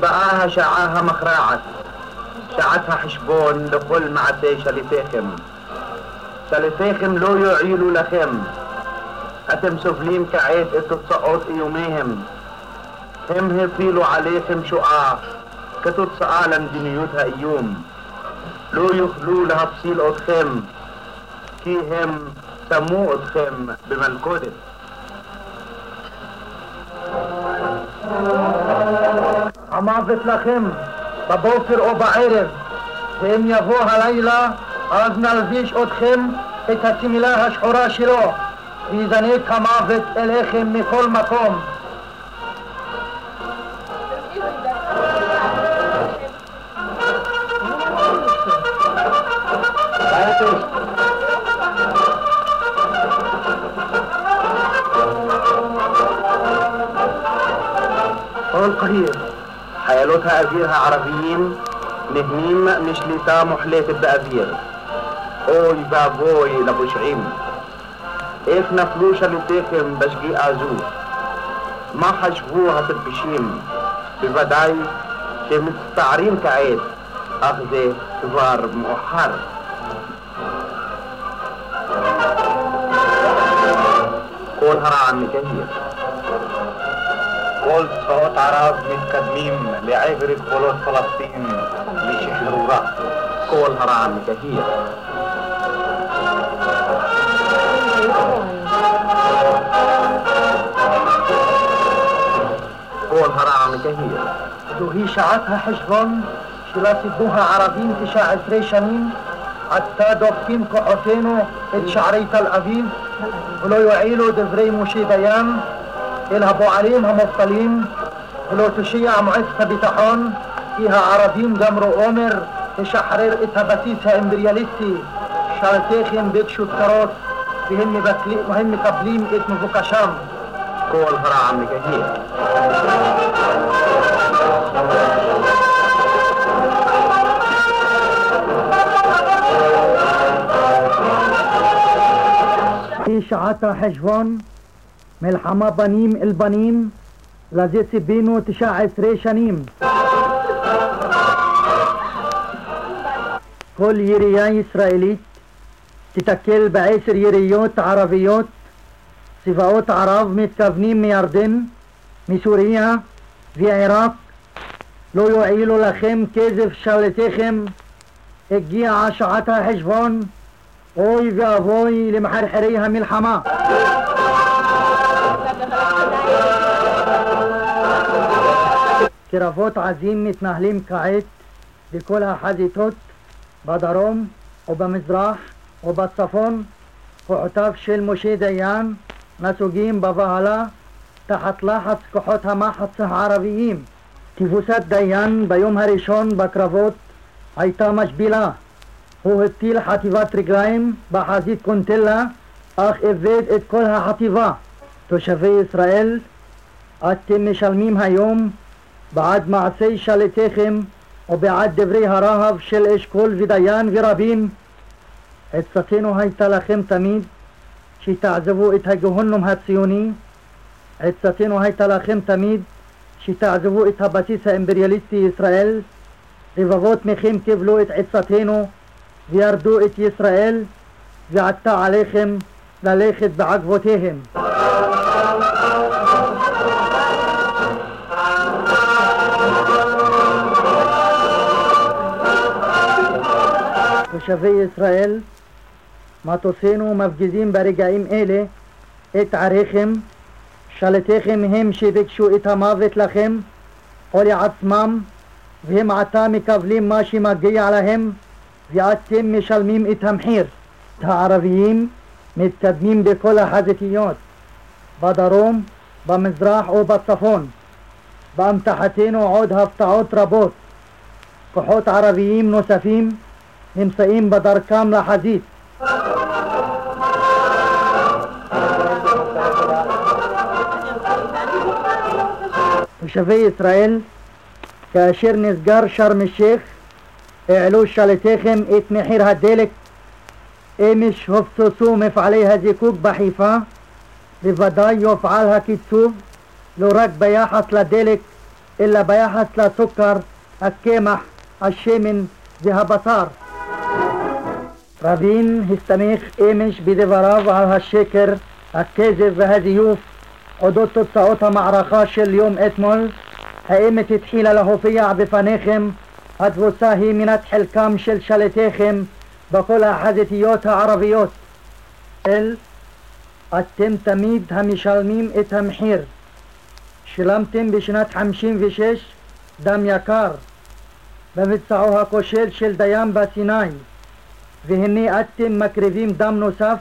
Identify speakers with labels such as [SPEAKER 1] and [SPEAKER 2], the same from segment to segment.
[SPEAKER 1] באה השעה המכרעת, שעת החשבון לכל מעשי שליטיכם. שליטיכם לא יועילו לכם. אתם סובלים כעת את תוצאות איומיהם. הם הפילו עליכם שואה כתוצאה למדיניות האיום. לא יוכלו להפסיל אתכם, כי הם שמו אתכם במלכודת.
[SPEAKER 2] המוות לכם, בבוקר או בערב, ואם יבוא הלילה, אז נלביש אתכם את השמלה השחורה שלו, ויזנק המוות אליכם מכל מקום.
[SPEAKER 1] כל קהיר, لوتها أزيرها عربيين نهنيم مش لتا محليت بأزير. أوي بابوي لابو شعيم إيف نفلوشة لتيخم بشقي أزو ما حشبوها تبشيم. ببداي كمستعرين كعيد. أخذي كبار مؤحر. قولها عن كثير כל צבאות ערב מתקדמים לעבר גבולות פלסטין לשחרורה. כל הרעם מקהיר. כל הרעם מקהיר.
[SPEAKER 2] זוהי שעת החשבון שלה ציוו הערבים תשע עשרה שנים עתה דופקים כוחותינו את שערי תל אביב ולא יועילו דברי משה דיין אל הפועלים המובטלים ולא תושיע מועצת הביטחון כי הערבים גמרו אומר לשחרר את הבסיס האימפריאליסטי שרתיכם ביקשו צרות והם, מבטלים, והם מקבלים את מבוקשם
[SPEAKER 1] כל
[SPEAKER 2] מלחמה בנים אל בנים, לזה ציפינו תשע עשרה שנים. כל ירייה ישראלית תיתקל בעשר יריות ערביות, צבאות ערב מתכוונים מירדן, מסוריה ועיראק, לא יועילו לכם כזב שליטיכם, הגיעה שעת החשבון, אוי ואבוי למחרחרי המלחמה. קרבות עזים מתנהלים כעת בכל החזיתות בדרום ובמזרח ובצפון כוחותיו של משה דיין נסוגים בבהלה תחת לחץ כוחות המחץ הערביים. תבוסת דיין ביום הראשון בקרבות הייתה משבילה. הוא הטיל חטיבת רגליים בחזית קונטלה, אך איבד את כל החטיבה. תושבי ישראל, אתם משלמים היום בעד מעשי שליטיכם ובעד דברי הרהב של אשכול ודיין ורבים. עצתנו הייתה לכם תמיד שתעזבו את הגהונום הציוני. עצתנו הייתה לכם תמיד שתעזבו את הבסיס האימפריאליסטי ישראל. רבבות מכם קיבלו את עצתנו וירדו את ישראל, ועתה עליכם ללכת בעקבותיהם. תושבי ישראל, מטוסינו מפגיזים ברגעים אלה את עריכם, שליטיכם הם שביקשו את המוות לכם או לעצמם, והם עתה מקבלים מה שמגיע להם, ואתם משלמים את המחיר. הערביים מתקדמים בכל החזיתיות, בדרום, במזרח ובצפון. באמתחתנו עוד הפתעות רבות. כוחות ערביים נוספים נמצאים בדרכם לחזית. תושבי ישראל, כאשר נסגר שארם א-שייח, העלו שליטיכם את מחיר הדלק. אמש הופצצו מפעלי הזיקוק בחיפה, בוודאי יופעל הקיצוב לא רק ביחס לדלק, אלא ביחס לסוכר, הקמח, השמן והבשר. רבין הסתמך אמש בדבריו על השקר, הכזב והזיוף אודות תוצאות המערכה של יום אתמול. האמת התחילה להופיע בפניכם, התבוסה היא מנת חלקם של שליטיכם בכל החזיתיות הערביות. אל, אתם תמיד המשלמים את המחיר. שילמתם בשנת חמישים ושש דם יקר במבצעו הכושל של דיין בסיני והנה אתם מקריבים דם נוסף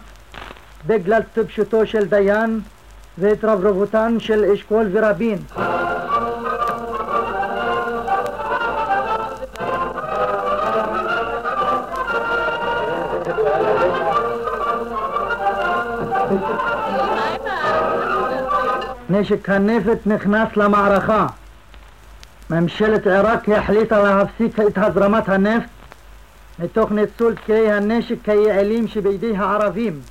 [SPEAKER 2] בגלל טיפשותו של דיין והתרברבותן של אשכול ורבין. נשק הנפץ נכנס למערכה. ממשלת עיראק החליטה להפסיק את הזרמת הנפט מתוך ניצול כלי הנשק היעילים שבידי הערבים.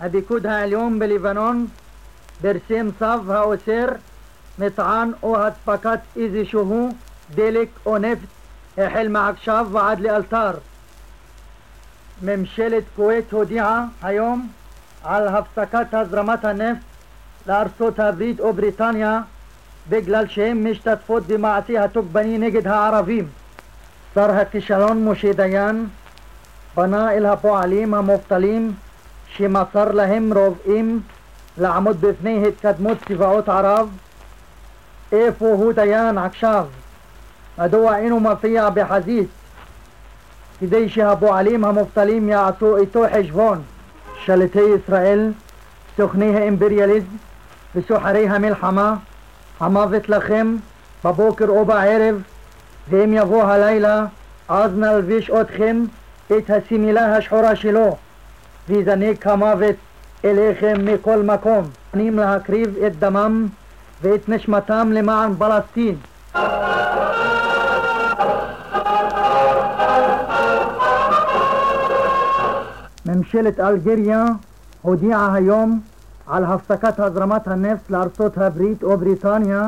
[SPEAKER 2] הפיקוד העליון בלבנון פרסם צו האוסר מטען או אספקת איזשהו דלק או נפט החל מעכשיו ועד לאלתר. ממשלת כווית הודיעה היום על הפסקת הזרמת הנפט לארצות הברית או בריטניה בגלל שהן משתתפות במעשה התוקפני נגד הערבים. שר הכישלון משה דיין פנה אל הפועלים המובטלים שמסר להם רובעים לעמוד בפני התקדמות צבאות ערב. איפה הוא דיין עכשיו? מדוע אינו מופיע בחזית? כדי שהפועלים המובטלים יעשו איתו חשבון. שליטי ישראל, סוכני האימפריאליזם וסוחרי המלחמה, המוות לכם בבוקר או בערב, ואם יבוא הלילה, אז נלביש אתכם את השמילה השחורה שלו, ויזנק המוות אליכם מכל מקום. מוכנים להקריב את דמם ואת נשמתם למען פלסטין. ממשלת אלג'יריה הודיעה היום על הפסקת הזרמת הנפט לארצות הברית או בריטניה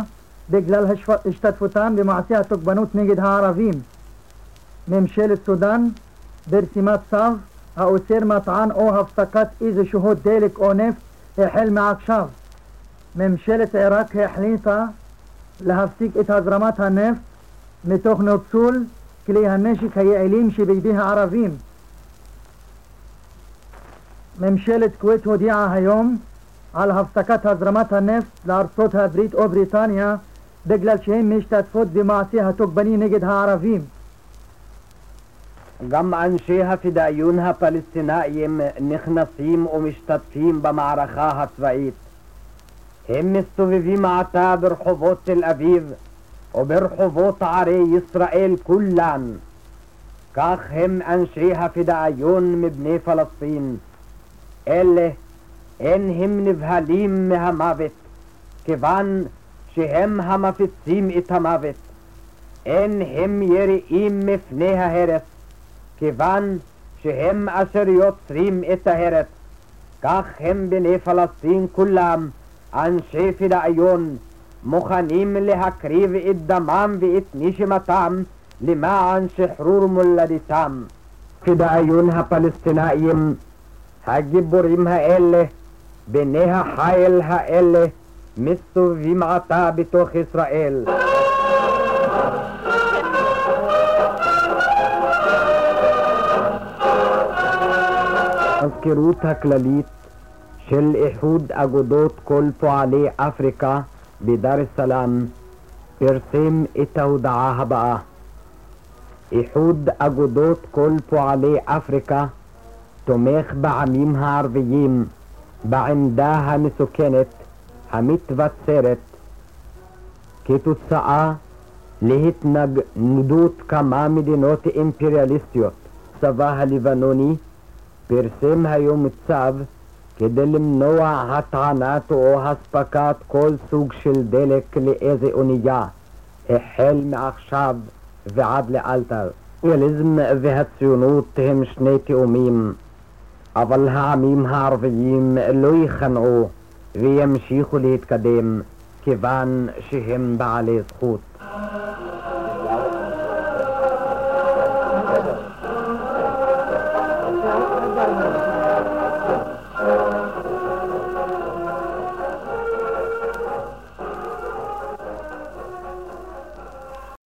[SPEAKER 2] בגלל השתתפותן במעשה התוקפנות נגד הערבים. ממשלת סודאן פרסמה צו האוסר מטען או הפסקת איזשהו דלק או נפט החל מעכשיו. ממשלת עיראק החליטה להפסיק את הזרמת הנפט מתוך ניצול כלי הנשק היעילים שבידי הערבים. ממשלת כווית הודיעה היום על הפסקת הזרמת הנפט לארצות הברית או בריטניה בגלל שהן משתתפות במעשה התוקפני נגד הערבים.
[SPEAKER 3] גם אנשי הפדאיון הפלסטינאים נכנסים ומשתתפים במערכה הצבאית. הם מסתובבים עתה ברחובות תל אביב וברחובות ערי ישראל כולן. כך הם אנשי הפדאיון מבני פלסטין. אלה אין הם נבהלים מהמוות, כיוון שהם המפיצים את המוות. אין הם יראים מפני ההרס, כיוון שהם אשר יוצרים את ההרס. כך הם בני פלסטין כולם, אנשי פדאיון, מוכנים להקריב את דמם ואת נשמתם למען שחרור מולדתם. פדאיון הפלסטינאים, הגיבורים האלה בני החיל האלה מסתובבים עתה בתוך ישראל. המזכירות הכללית של איחוד אגודות כל פועלי אפריקה בדאר א-סלאם פרסם את ההודעה הבאה: איחוד אגודות כל פועלי אפריקה תומך בעמים הערביים בעמדה המסוכנת המתבצרת כתוצאה להתנגדות כמה מדינות אימפריאליסטיות. הצבא הלבנוני פרסם היום צו כדי למנוע הטענת או הספקת כל סוג של דלק לאיזה אונייה, החל מעכשיו ועד לאלתר. אימפריאליזם והציונות הם שני תאומים. אבל העמים הערביים לא ייכנעו וימשיכו להתקדם, כיוון שהם בעלי זכות.